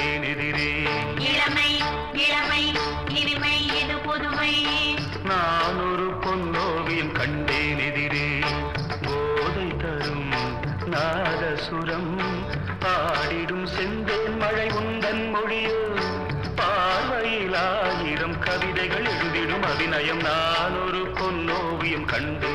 தேனெதிரே இளமை இளமை இனிமை இது புதுமை? நான் ஒரு பொன்னோவியம் கண்டேன் எதிரே. போதை தரும் நாதசுரம் பாடிடும் செந்தேன் மழை உந்தன் மொழியோ. பார்வையில் ஆயிரம் கவிதைகள் எழுதிடும் அபிநயம். நான் ஒரு பொன்னோவியம் கண்டேன்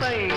say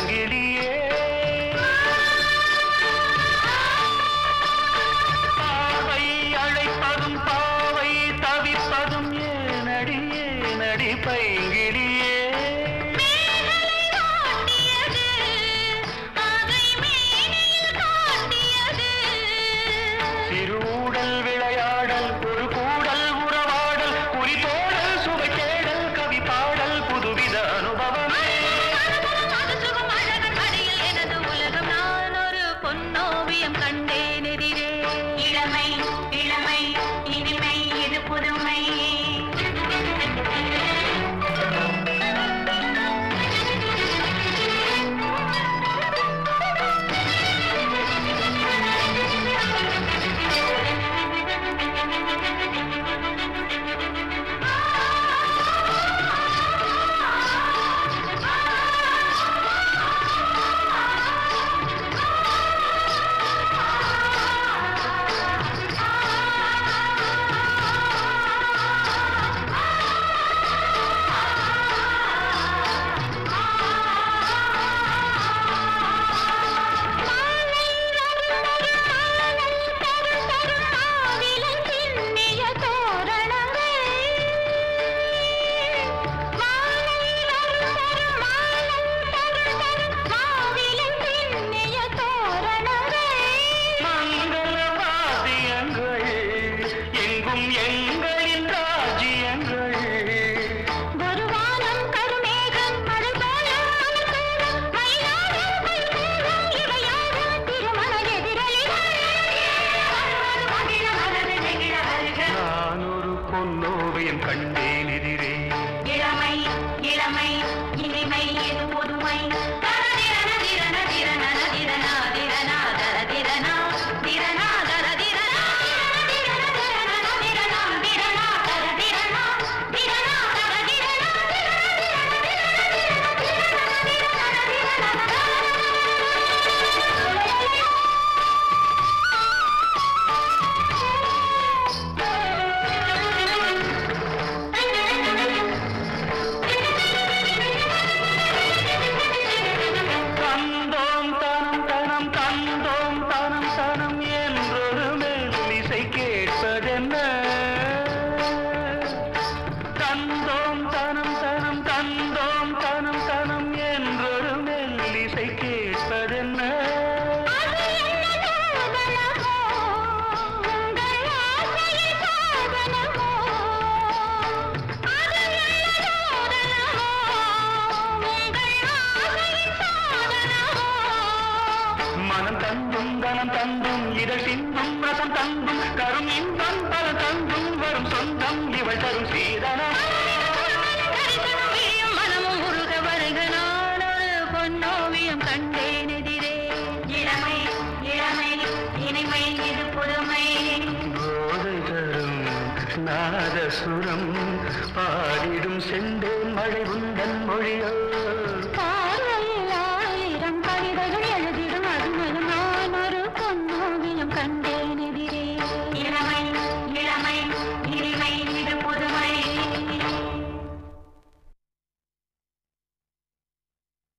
தந்தோம் தனம் தனம் தந்தோம் தனம் தனம் என்றொரு மெல்லிசை கேட்பதென்ன? மனம் தந்தும் தனம் தந்தும் இதழ் சிந்தும் ரசம் தந்தும் கரும் இன்பம் நாதசுரம் பாடிடும் செந்தேன் மழை உந்தன் மொழியோ.